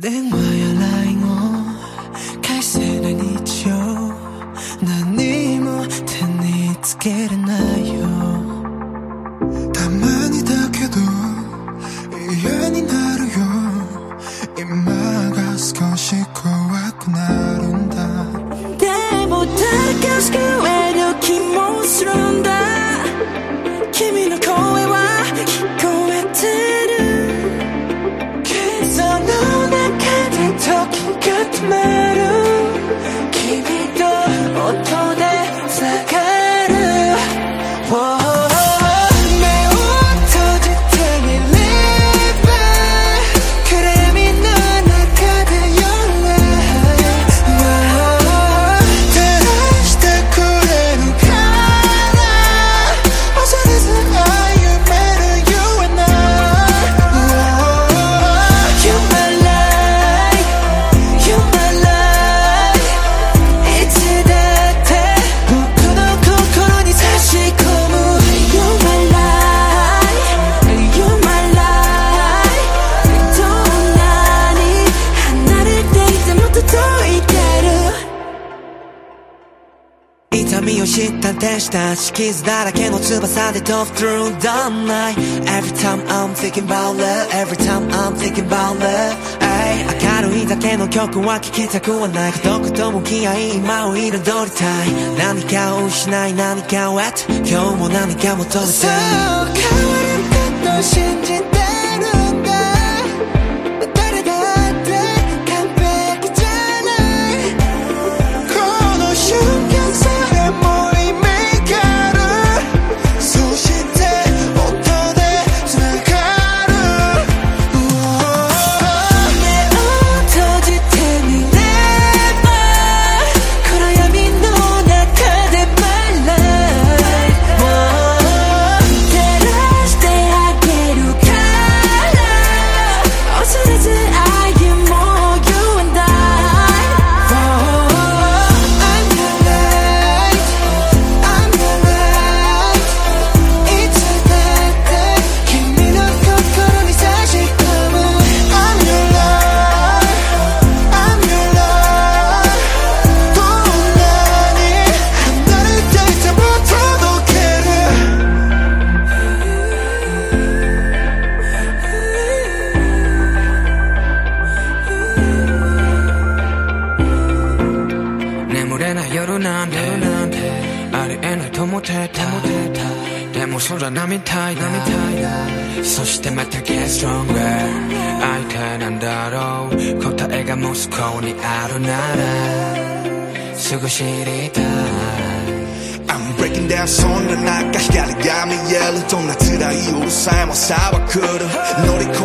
電話や LINE を返せない日曜。何も手につけれないよ。痛みを知った天使たち傷だらけの翼で飛ぶ through the night Every time I'm thinking about love Every time I'm thinking about love、ay、明るいだけの曲は聴きたくはない孤独と向き合い今を彩りたい何かを失い何かを得て今日も何かも取れたもてた。でも空並みたい涙そしてまた Get stronger 相手なんだろう。答えが息子にあるなら。すぐ知りたい。I'm breaking down そんな中光が見えるどんな辛い憂さえもさばくる乗り越